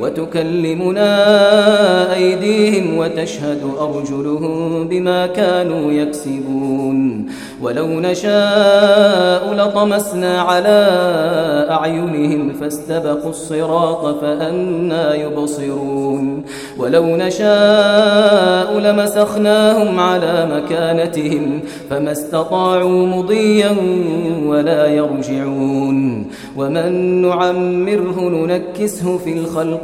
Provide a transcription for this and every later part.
وتكلمنا أيديهم وتشهد أرجلهم بما كانوا يكسبون ولو نشاء لطمسنا على أعينهم فاستبقوا الصراط فأنا يبصرون ولو نشاء لمسخناهم على مكانتهم فما استطاعوا مضيا ولا يرجعون ومن نعمره ننكسه في الخلق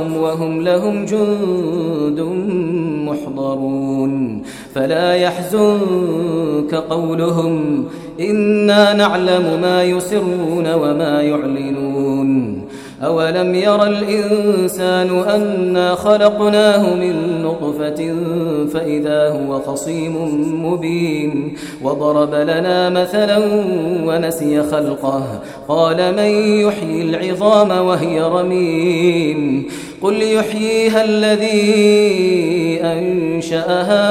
أَدْبَارَهُمْ وَهُمْ لَهُمْ جُندٌ مُحْضَرُونَ. فَلَا يَحْزُنكَ قَوْلُهُمْ إِنَّا نَعْلَمُ مَا يُسِرُّونَ وَمَا يُعْلِنُونَ. أولم يرى الإنسان أنا خلقناه من نطفة فإذا هو خصيم مبين وضرب لنا مثلا ونسي خلقه قال من يحيي العظام وهي رمين قل يحييها الذي أنشأها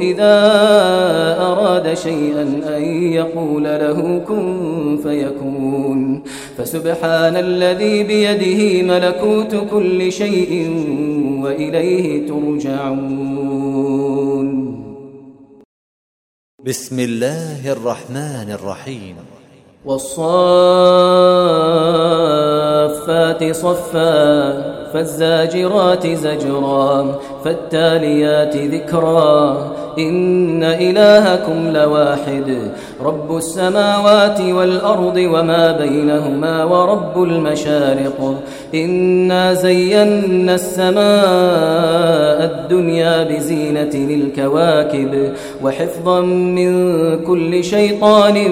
إذا أراد شيئا أن يقول له كن فيكون. فسبحان الذي بيده ملكوت كل شيء وإليه ترجعون. بسم الله الرحمن الرحيم. والصافات صفا فالزاجرات زجرا. فالتاليات ذكرا. إن إلهكم لواحد. رب السماوات والأرض وما بينهما ورب المشارق. إنا زينا السماء الدنيا بزينة للكواكب. وحفظا من كل شيطان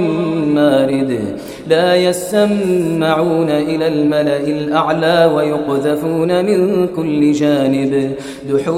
مارد. لا يسمعون إلى الملأ الأعلى ويقذفون من كل جانب. دحور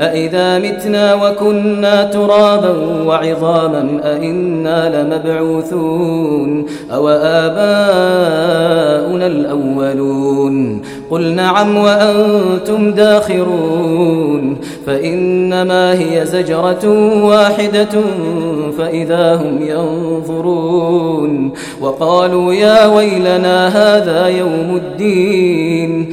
أإذا متنا وكنا ترابا وعظاما أإنا لمبعوثون أو آباؤنا الأولون قل نعم وأنتم داخرون فإنما هي زجرة واحدة فإذا هم ينظرون وقالوا يا ويلنا هذا يوم الدين